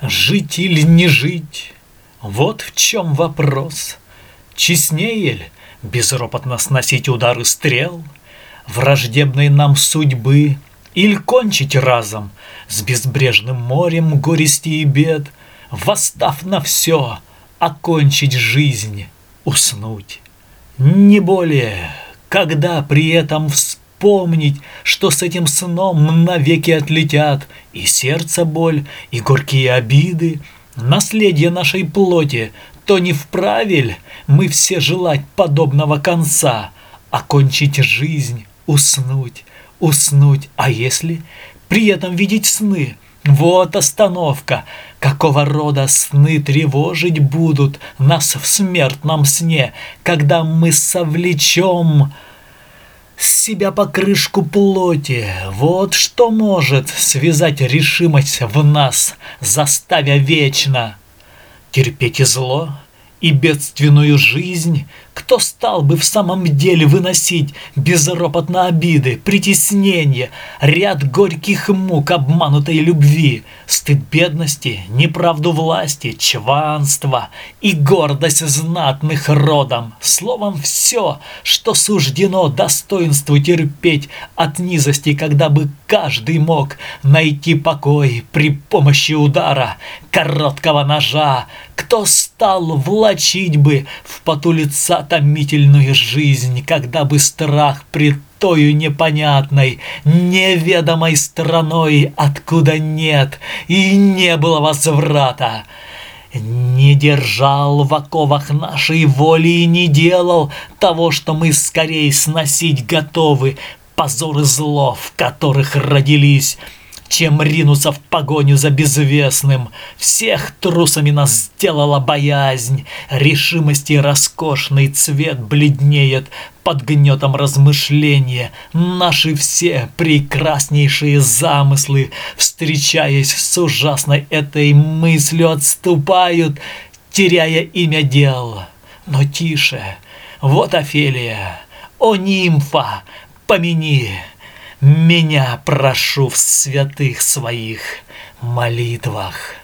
Жить или не жить? Вот в чем вопрос. Честнее ли безропотно сносить удары стрел Враждебной нам судьбы Или кончить разом с безбрежным морем горести и бед, Восстав на все, окончить жизнь, уснуть. Не более, когда при этом вспомнить, что с этим сном навеки отлетят и сердце боль, и горькие обиды, наследие нашей плоти, то не вправе мы все желать подобного конца, окончить жизнь, уснуть, уснуть, а если при этом видеть сны – вот остановка. Какого рода сны тревожить будут нас в смертном сне, когда мы совлечем себя по крышку плоти. Вот что может связать решимость в нас, заставя вечно терпеть и зло, и бедственную жизнь, кто стал бы в самом деле выносить безропотно обиды, притеснения, ряд горьких мук обманутой любви, стыд бедности, неправду власти, чванства и гордость знатных родом, словом, все, что суждено достоинству терпеть от низости, когда бы каждый мог найти покой при помощи удара, короткого ножа, кто стал влачить бы в поту лица томительную жизнь, когда бы страх пред тою непонятной, неведомой страной, откуда нет и не было возврата. Не держал в оковах нашей воли и не делал того, что мы скорее сносить готовы, позоры зло, в которых родились, чем ринуться в погоню за безвестным. Всех трусами нас сделала боязнь, решимости роскошный цвет бледнеет под гнетом размышления. Наши все прекраснейшие замыслы, встречаясь с ужасной этой мыслью, отступают, теряя имя дел. Но тише, вот Офелия, о нимфа, помяни, меня прошу в святых своих молитвах.